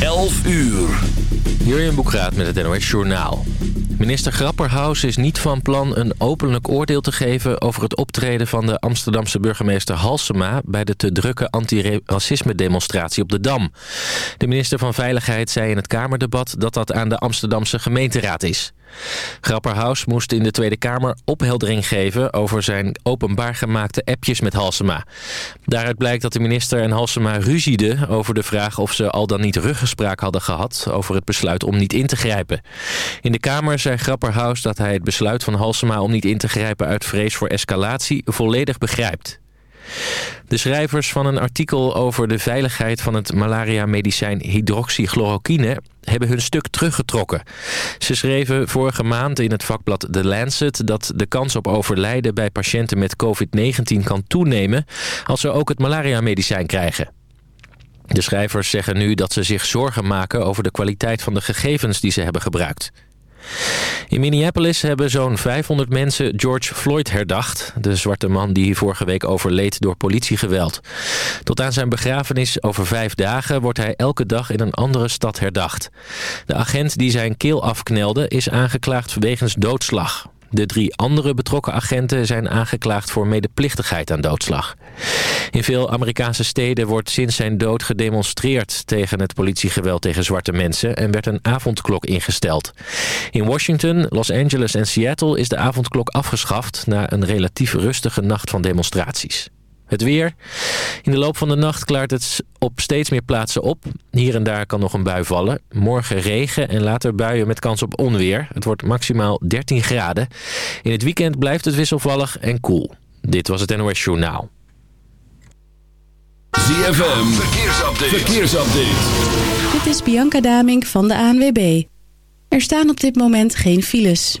11 uur. Jurjen Boekraat met het NOS Journaal. Minister Grapperhaus is niet van plan een openlijk oordeel te geven... over het optreden van de Amsterdamse burgemeester Halsema... bij de te drukke anti-racisme-demonstratie op de Dam. De minister van Veiligheid zei in het Kamerdebat... dat dat aan de Amsterdamse gemeenteraad is. Grapperhaus moest in de Tweede Kamer opheldering geven... over zijn openbaar gemaakte appjes met Halsema. Daaruit blijkt dat de minister en Halsema ruzieden... over de vraag of ze al dan niet ruggespraak hadden gehad... over het besluit om niet in te grijpen. In de Kamer zei Grapperhaus dat hij het besluit van Halsema... om niet in te grijpen uit vrees voor escalatie volledig begrijpt. De schrijvers van een artikel over de veiligheid van het malaria-medicijn hydroxychloroquine hebben hun stuk teruggetrokken. Ze schreven vorige maand in het vakblad The Lancet dat de kans op overlijden bij patiënten met COVID-19 kan toenemen als ze ook het malaria-medicijn krijgen. De schrijvers zeggen nu dat ze zich zorgen maken over de kwaliteit van de gegevens die ze hebben gebruikt. In Minneapolis hebben zo'n 500 mensen George Floyd herdacht. De zwarte man die vorige week overleed door politiegeweld. Tot aan zijn begrafenis over vijf dagen wordt hij elke dag in een andere stad herdacht. De agent die zijn keel afknelde is aangeklaagd wegens doodslag. De drie andere betrokken agenten zijn aangeklaagd voor medeplichtigheid aan doodslag. In veel Amerikaanse steden wordt sinds zijn dood gedemonstreerd tegen het politiegeweld tegen zwarte mensen en werd een avondklok ingesteld. In Washington, Los Angeles en Seattle is de avondklok afgeschaft na een relatief rustige nacht van demonstraties. Het weer. In de loop van de nacht klaart het op steeds meer plaatsen op. Hier en daar kan nog een bui vallen. Morgen regen en later buien met kans op onweer. Het wordt maximaal 13 graden. In het weekend blijft het wisselvallig en koel. Dit was het NOS Journaal. ZFM, verkeersupdate. verkeersupdate. Dit is Bianca Damink van de ANWB. Er staan op dit moment geen files.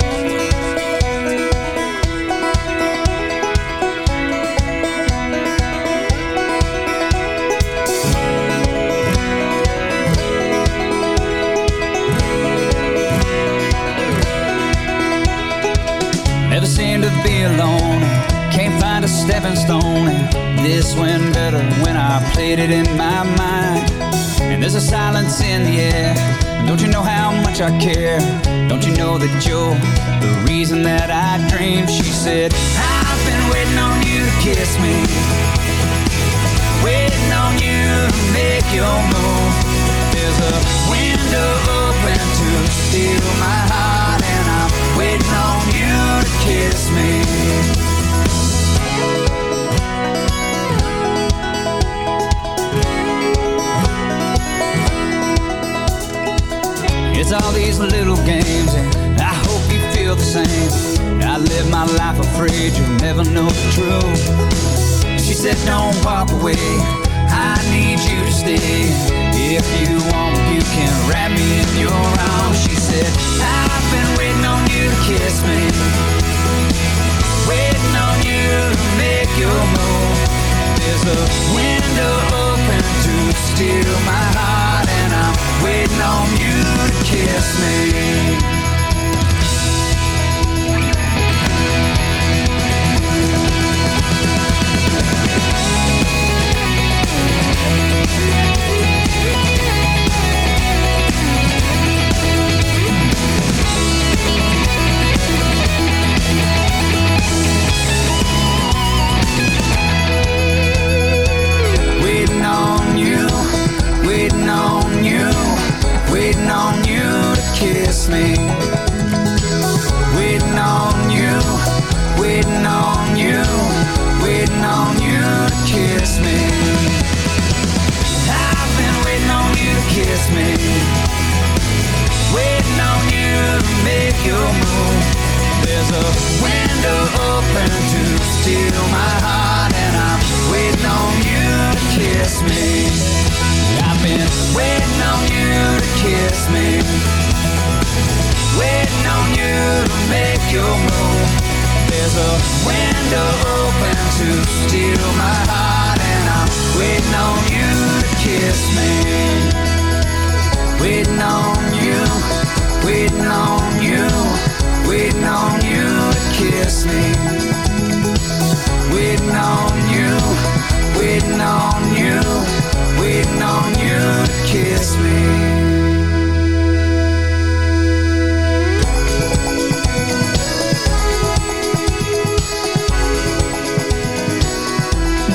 Find a stepping stone. And this went better when I played it in my mind. And there's a silence in the air. And don't you know how much I care? Don't you know that you're the reason that I dream? She said, I've been waiting on you to kiss me. Waiting on you to make your move. There's a window open to steal my heart. Walk away. I need you to stay. If you want, you can wrap me in your arms. She said, I've been waiting on you to kiss me. Waiting on you to make your move. There's a window open to steal my heart, and I'm waiting on you to kiss me. asleep. Waiting on you, waiting on you, waiting on you to kiss me. I've been waiting on you to kiss me. Waiting on you to make your move. There's a window open to steal my heart, and I'm waiting on you to kiss me. I've been waiting on you to kiss me you to make your move. There's a window open to steal my heart And I'm waiting on you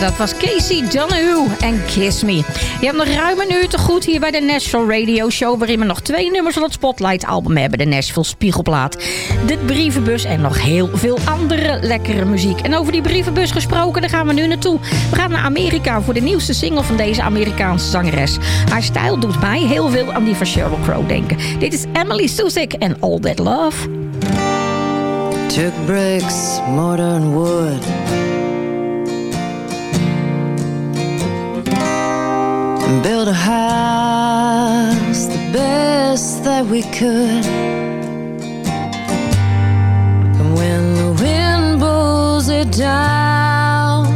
Dat was Casey Donahue en Kiss Me. Je hebt nog ruim een uur te goed hier bij de Nashville Radio Show... waarin we nog twee nummers van het Spotlight-album hebben. De Nashville Spiegelplaat, de brievenbus en nog heel veel andere lekkere muziek. En over die brievenbus gesproken, daar gaan we nu naartoe. We gaan naar Amerika voor de nieuwste single van deze Amerikaanse zangeres. Haar stijl doet mij heel veel aan die van Sheryl Crow denken. Dit is Emily Susick en All That Love. Took bricks, mortar and wood. And built a house the best that we could. And when the wind blows it down,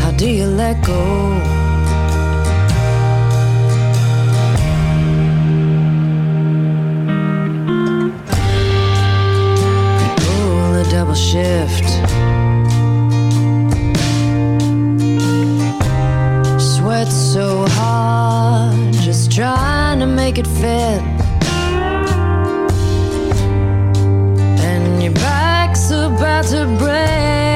how do you let go? Pull a double shift. Sweat so hard, just trying to make it fit. And your back's about to break.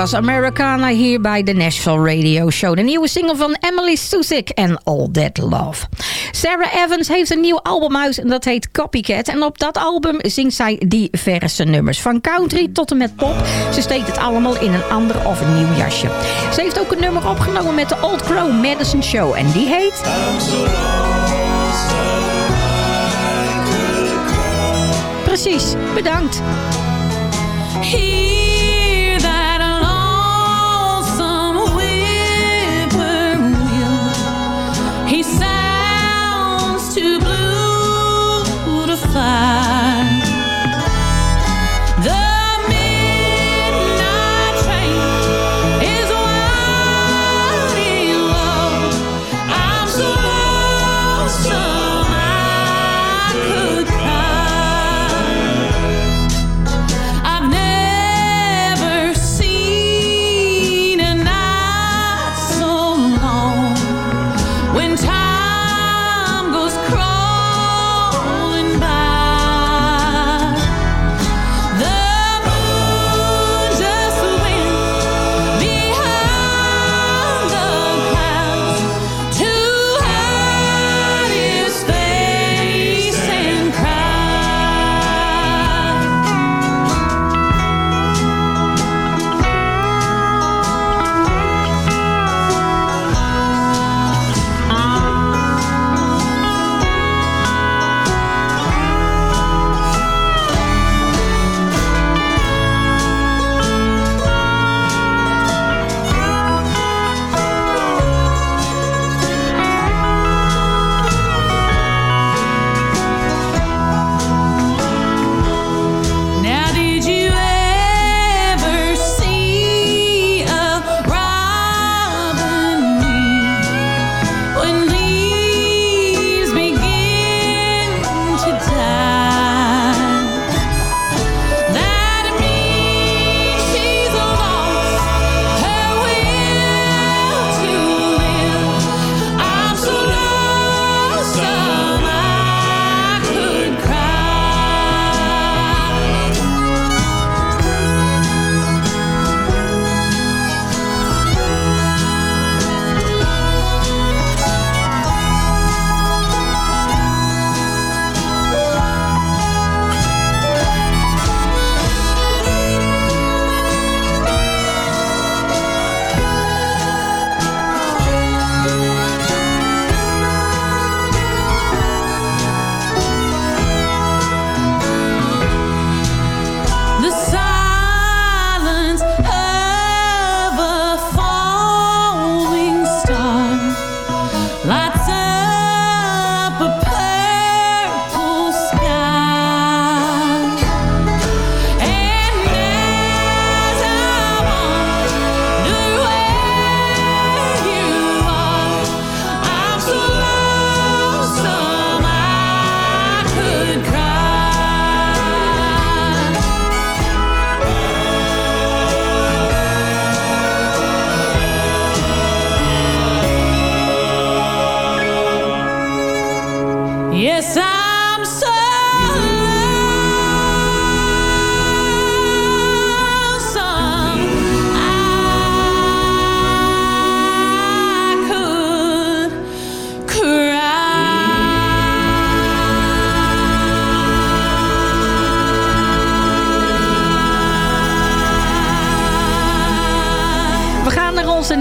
Was Americana hier bij de Nashville Radio Show. De nieuwe single van Emily Susick en All That Love. Sarah Evans heeft een nieuw album uit en dat heet Copycat. En op dat album zingt zij diverse nummers. Van country tot en met pop. Ze steekt het allemaal in een ander of een nieuw jasje. Ze heeft ook een nummer opgenomen met de Old Crow Madison Show. En die heet... Precies, bedankt.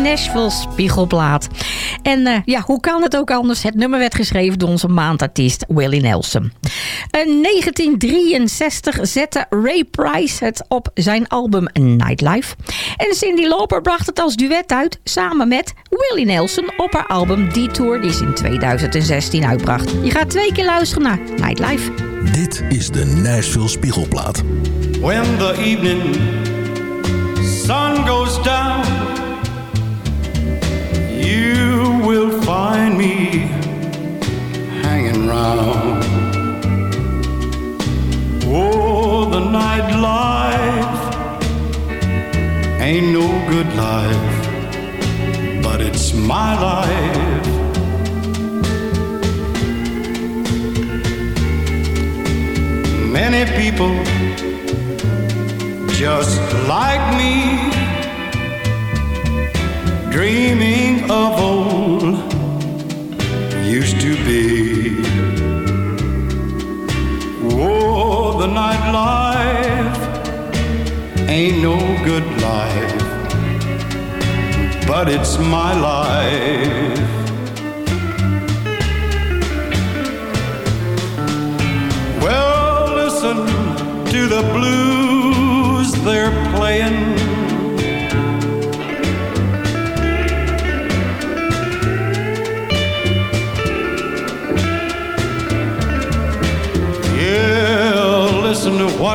Nashville Spiegelplaat. En eh, ja, hoe kan het ook anders? Het nummer werd geschreven door onze maandartiest Willie Nelson. In 1963 zette Ray Price het op zijn album Nightlife. En Cindy Lauper bracht het als duet uit samen met Willie Nelson op haar album Detour die ze in 2016 uitbracht. Je gaat twee keer luisteren naar Nightlife. Dit is de Nashville Spiegelplaat. When the evening sun goes down, will find me hanging round. Oh, the nightlife ain't no good life, but it's my life. Many people just like me dreaming of old used to be. Oh, the nightlife ain't no good life, but it's my life. Well, listen to the blues they're playing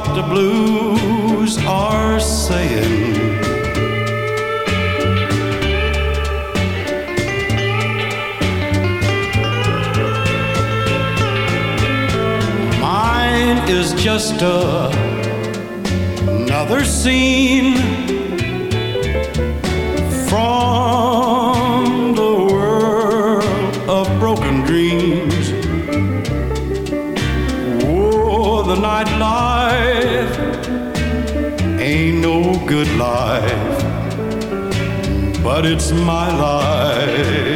what the blues are saying. Mine is just a, another scene from the world of broken dreams. Oh, the night light. good life, but it's my life.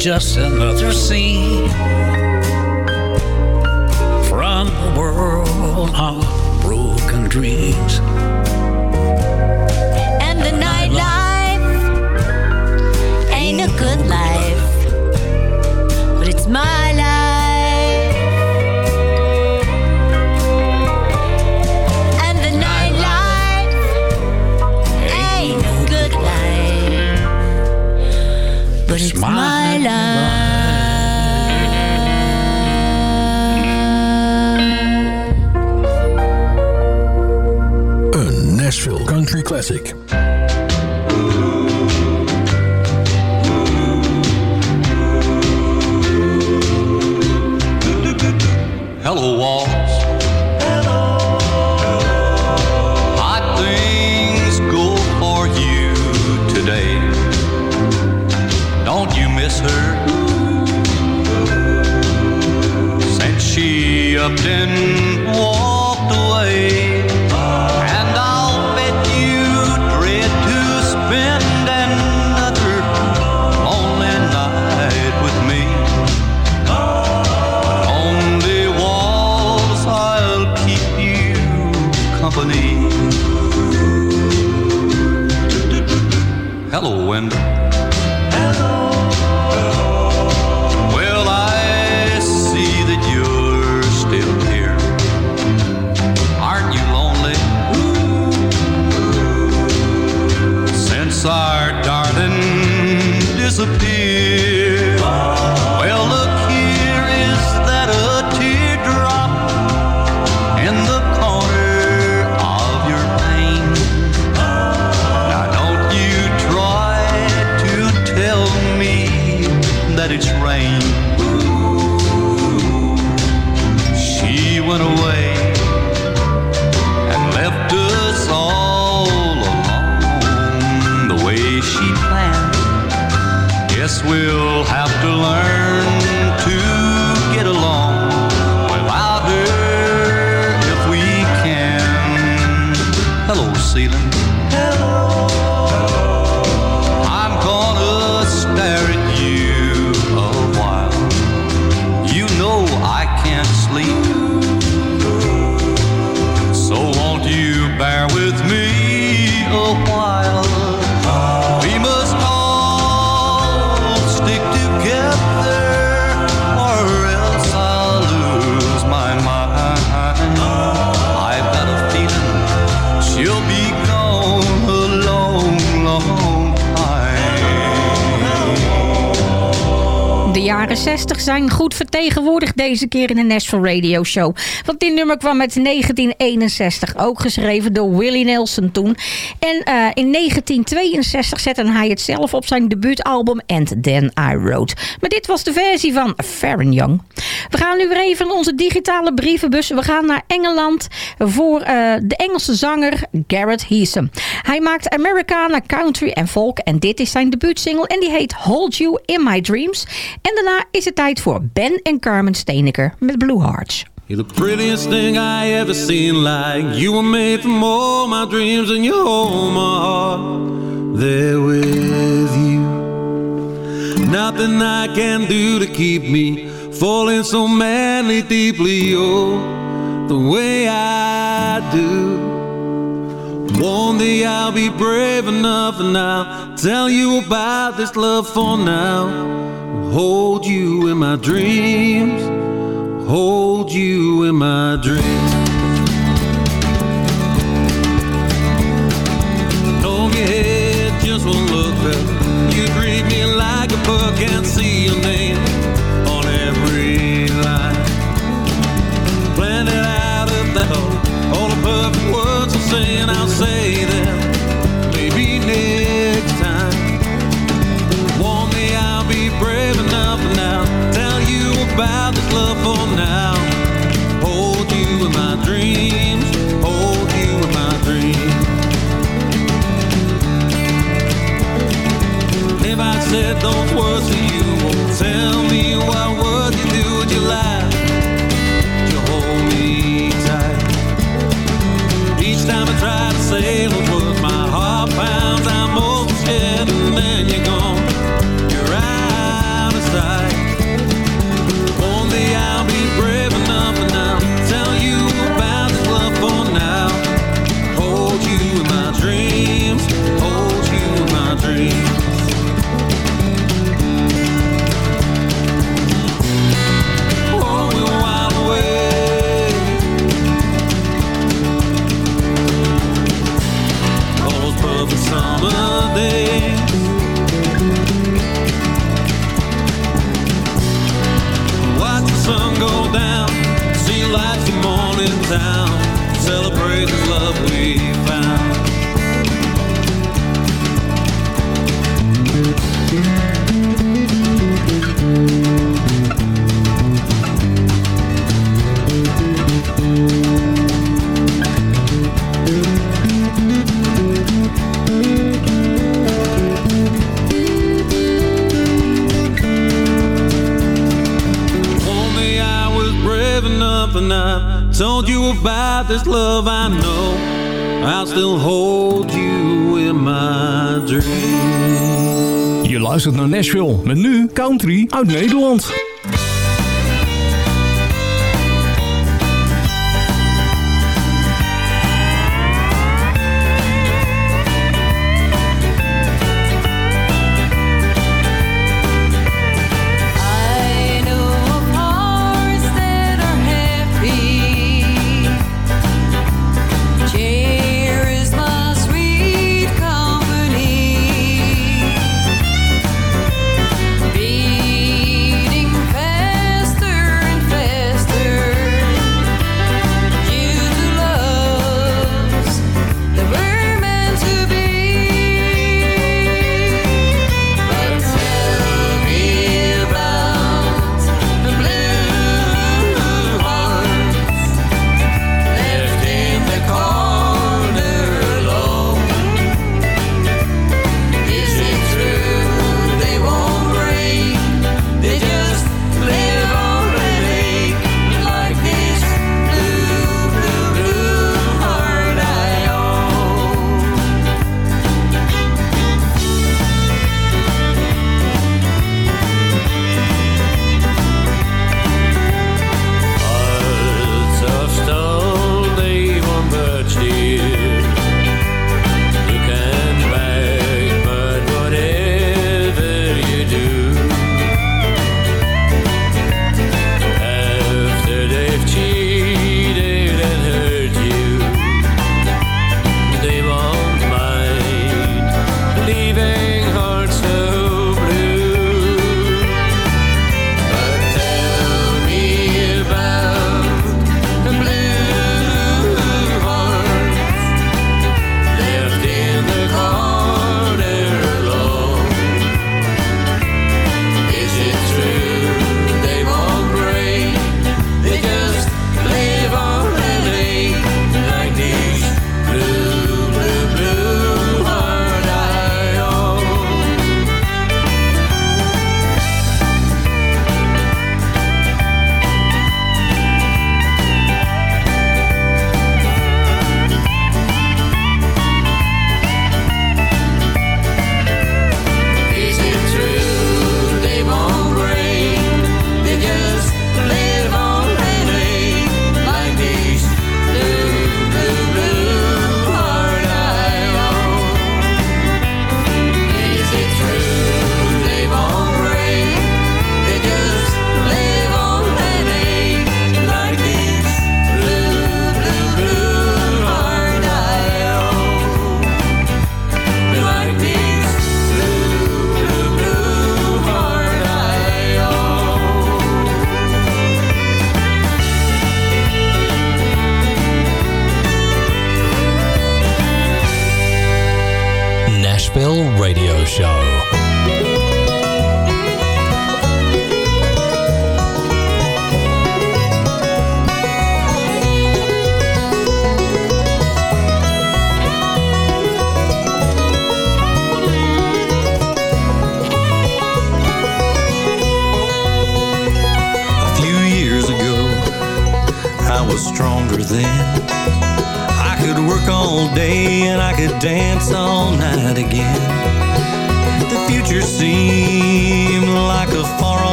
Just another scene deze keer in de Nashville Radio Show. Want dit nummer kwam uit 1961, ook geschreven door Willie Nelson toen. En eh, in 1962 zette hij het zelf op zijn debuutalbum And Then I Wrote. Maar dit was de versie van Farron Young. We gaan nu weer even onze digitale brievenbus. We gaan naar Engeland voor eh, de Engelse zanger Garrett Heesum. Hij maakt Americana, country en folk. En dit is zijn debuutsingle en die heet Hold You In My Dreams. En daarna is het tijd voor Ben en Carmen Steneker met Blue Hearts. You're the prettiest thing I ever seen. Like you were made from all my dreams And you hold my heart there with you. Nothing I can do to keep me Falling so madly deeply. Oh, the way I do. One day I'll be brave enough And I'll tell you about this love for now Hold you in my dreams. Hold you in my dreams. Don't get head, just one look back You treat me like a book Can't see your name on every line. Planned it out of the whole All the perfect words I'm saying I'll say them. about this love for now. Hold you in my dreams, hold you in my dreams. If I said those words to you, won't tell me this love I know I'll still hold you in my dreams Je luistert naar Nashville met nu country uit Nederland.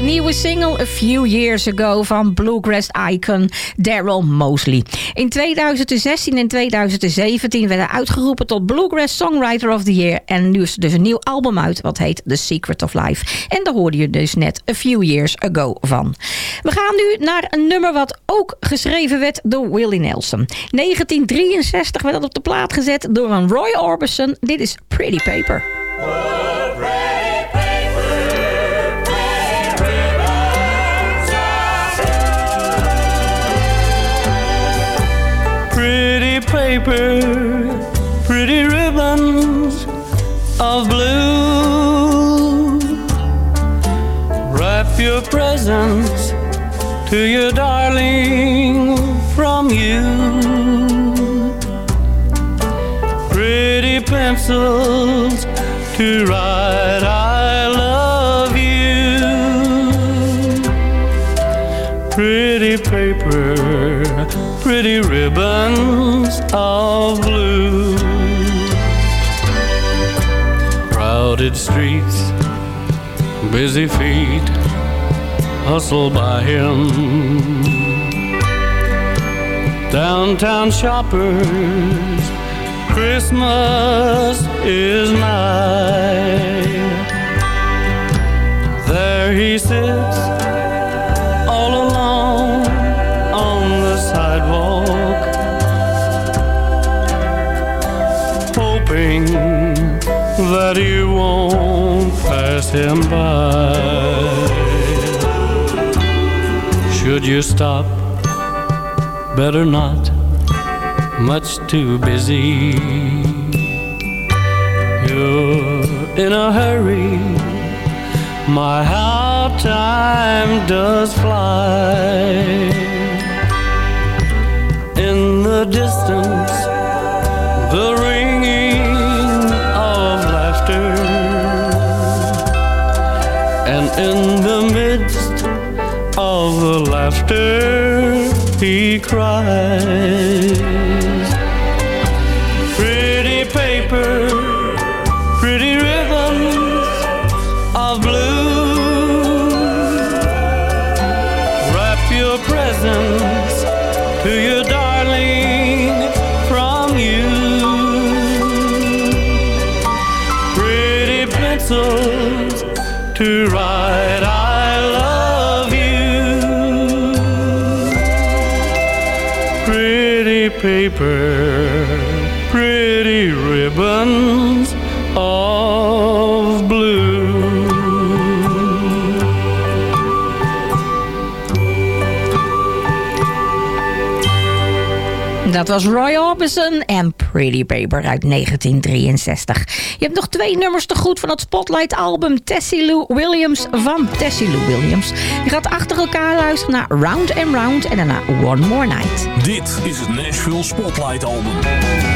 De nieuwe single A Few Years Ago van bluegrass icon Daryl Mosley. In 2016 en 2017 werd hij uitgeroepen tot Bluegrass Songwriter of the Year. En nu is er dus een nieuw album uit wat heet The Secret of Life. En daar hoorde je dus net A Few Years Ago van. We gaan nu naar een nummer wat ook geschreven werd door Willie Nelson. 1963 werd dat op de plaat gezet door een Roy Orbison. Dit is Pretty Paper. Paper, pretty ribbons of blue. Wrap your presents to your darling from you. Pretty pencils to write Crowded streets, busy feet hustle by him. Downtown shoppers, Christmas is nigh. There he sits, all alone on the sidewalk, hoping that you won't pass him by. Should you stop? Better not, much too busy. You're in a hurry, my how time does fly. In the distance in the midst of the laughter, he cried. was Roy Orbison en Pretty Paper uit 1963. Je hebt nog twee nummers te goed van het Spotlight-album Tessie Lou Williams van Tessie Lou Williams. Je gaat achter elkaar luisteren naar Round and Round en daarna One More Night. Dit is het Nashville Spotlight-album.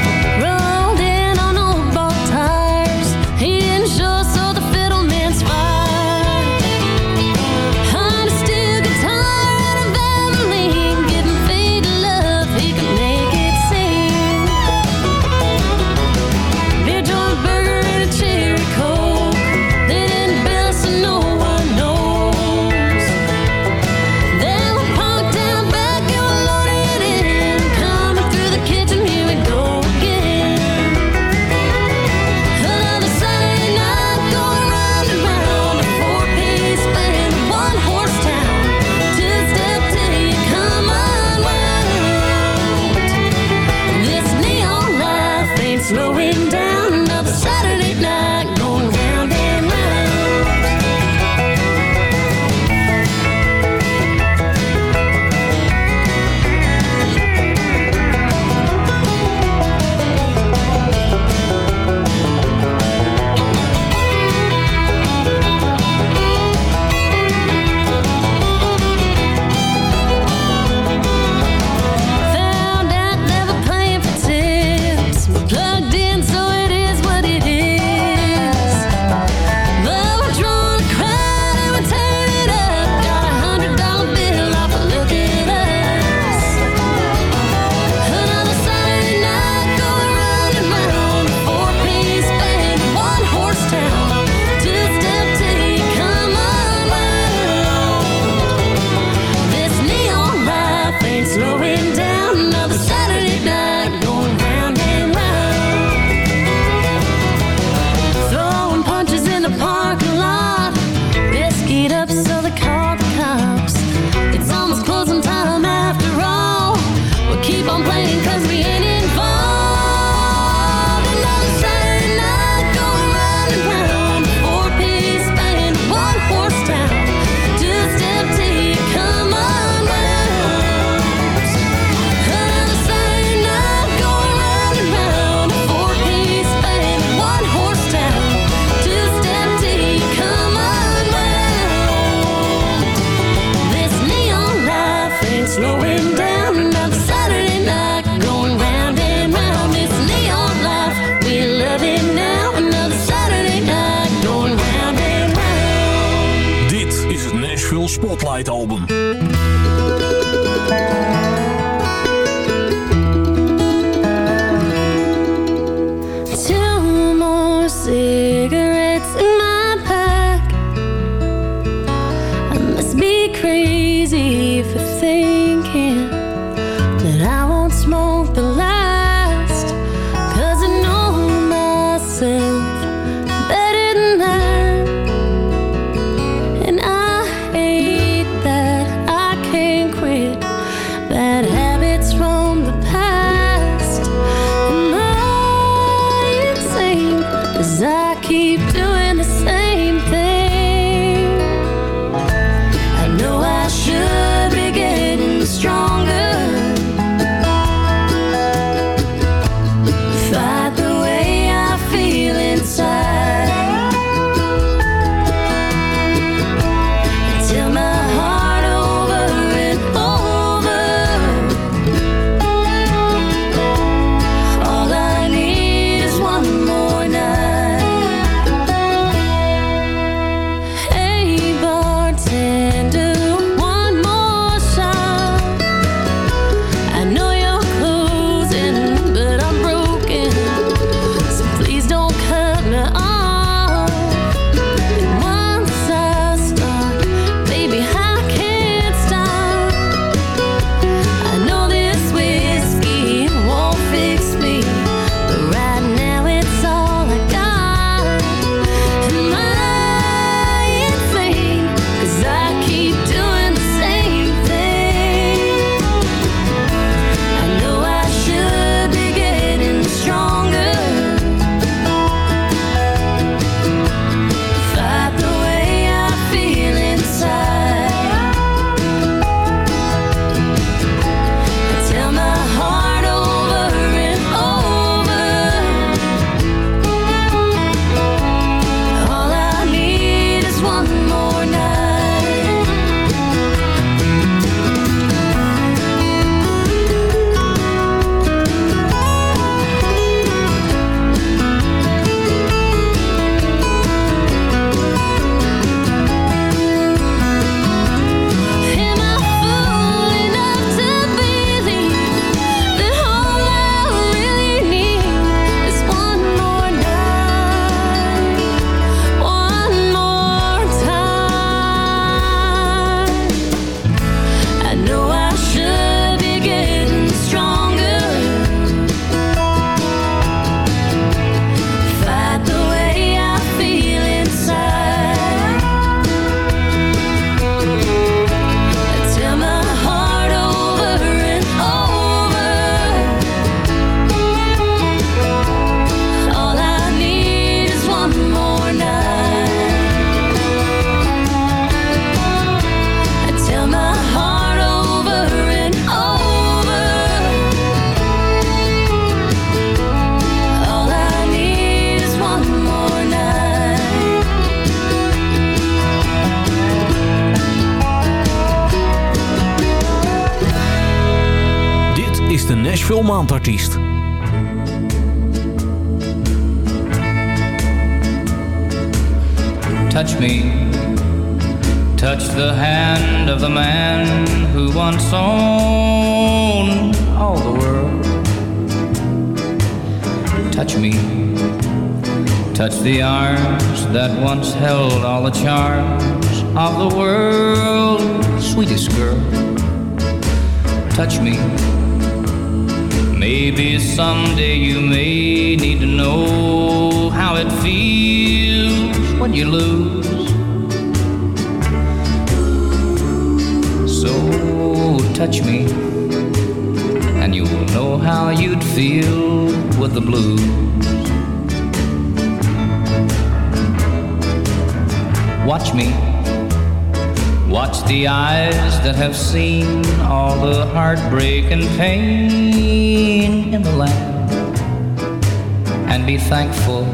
Touch me, touch the hand of the man who once owned all the world. Touch me, touch the arms that once held all the charms of the world, sweetest girl. Touch me. Maybe someday you may need to know how it feels when you lose. So touch me, and you'll know how you'd feel with the blues. Watch me. The eyes that have seen all the heartbreak and pain in the land. And be thankful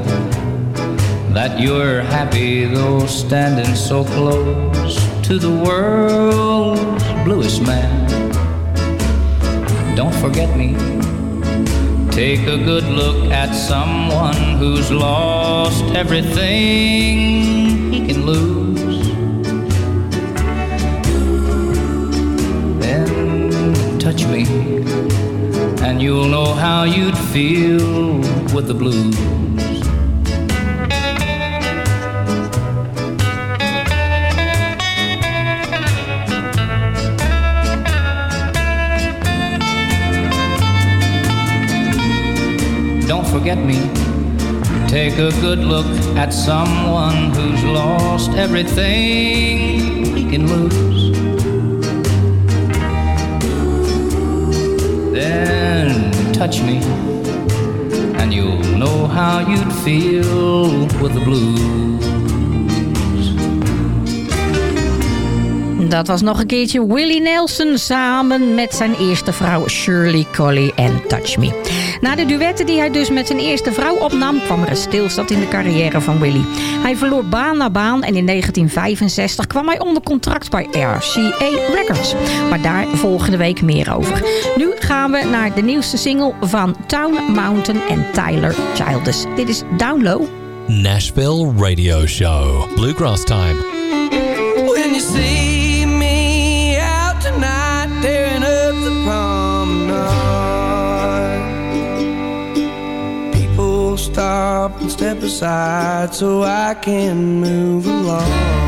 that you're happy, though standing so close to the world's bluest man. Don't forget me. Take a good look at someone who's lost everything you'll know how you'd feel with the blues. Don't forget me. Take a good look at someone who's lost everything he can lose. Touch me, and you'll know how you'd feel with the blues. Dat was nog een keertje Willie Nelson samen met zijn eerste vrouw Shirley Colley en Touch Me. Na de duetten die hij dus met zijn eerste vrouw opnam, kwam er een stilstand in de carrière van Willie. Hij verloor baan na baan en in 1965 kwam hij onder contract bij RCA Records. Maar daar volgende week meer over. Nu gaan we naar de nieuwste single van Town Mountain en Tyler Childers. Dit is Down Low. Nashville Radio Show. Bluegrass Time. When you see step aside so I can move along.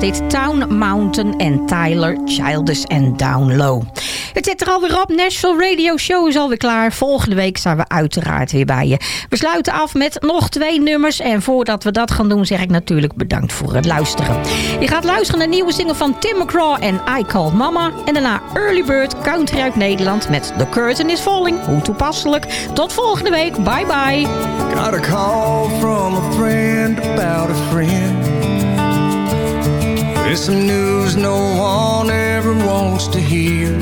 Dit Town Mountain en Tyler Childers en Down Low. Het zit er alweer op. Nashville Radio Show is alweer klaar. Volgende week zijn we uiteraard weer bij je. We sluiten af met nog twee nummers. En voordat we dat gaan doen zeg ik natuurlijk bedankt voor het luisteren. Je gaat luisteren naar nieuwe single van Tim McGraw en I Called Mama. En daarna Early Bird Country uit Nederland met The Curtain is Falling. Hoe toepasselijk. Tot volgende week. Bye bye. Got a call from a friend about a friend. There's some news no one ever wants to hear.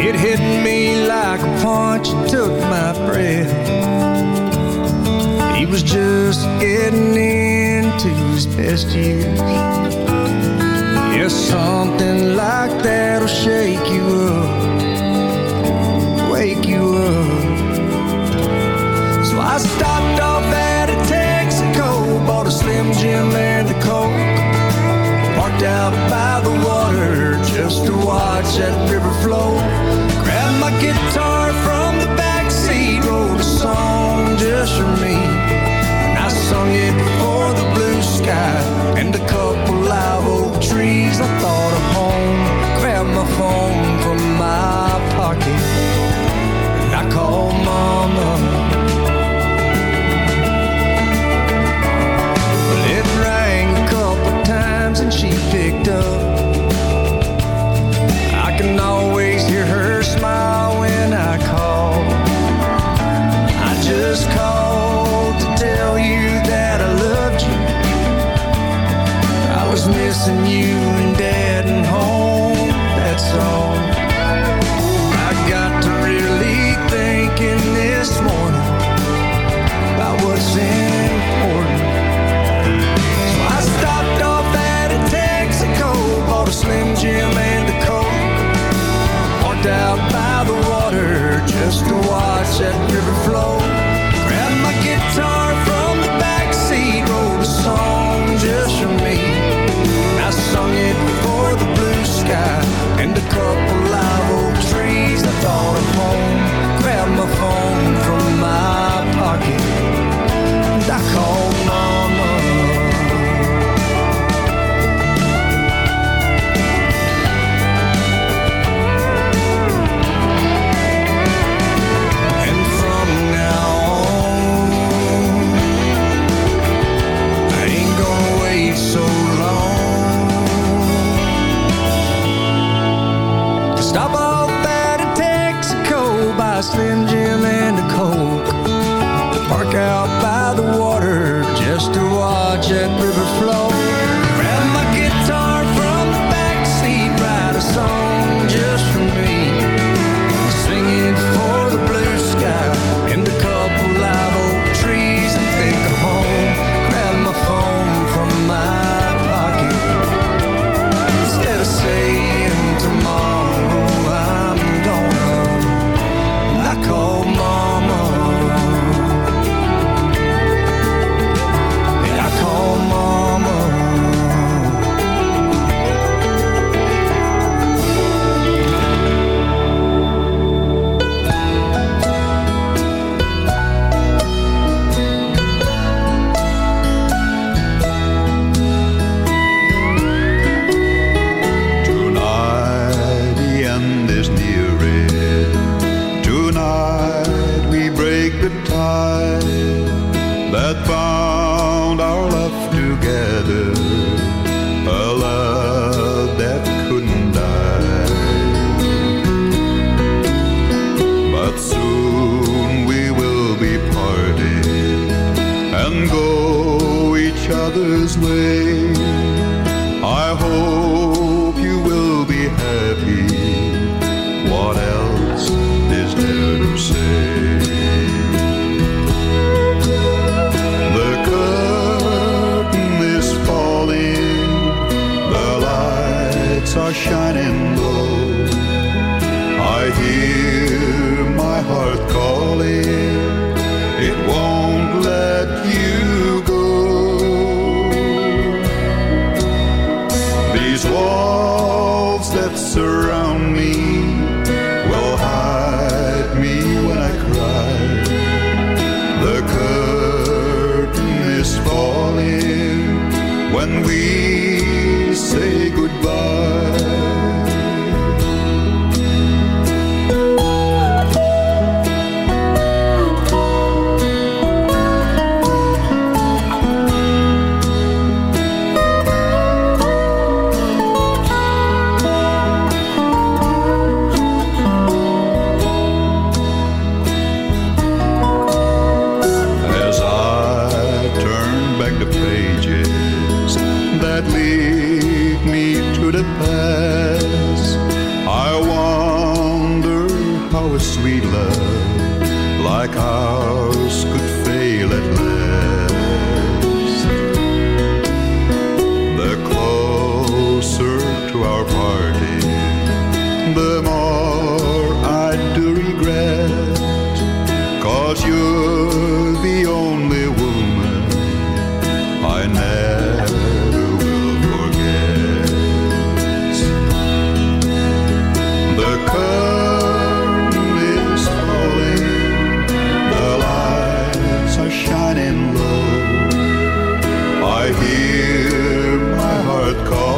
It hit me like a punch, it took my breath. He was just getting into his best years. Yes, something like that'll shake you up, wake you up. So I stopped off at a Texaco, bought a Slim Jim. Parked out by the water just to watch that river flow. Grabbed my guitar from the back seat, wrote a song just for me. And I sung it for the blue sky and a couple live oak trees. I thought of home, grabbed my phone from my pocket, and I called mama. call.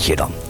Nederland.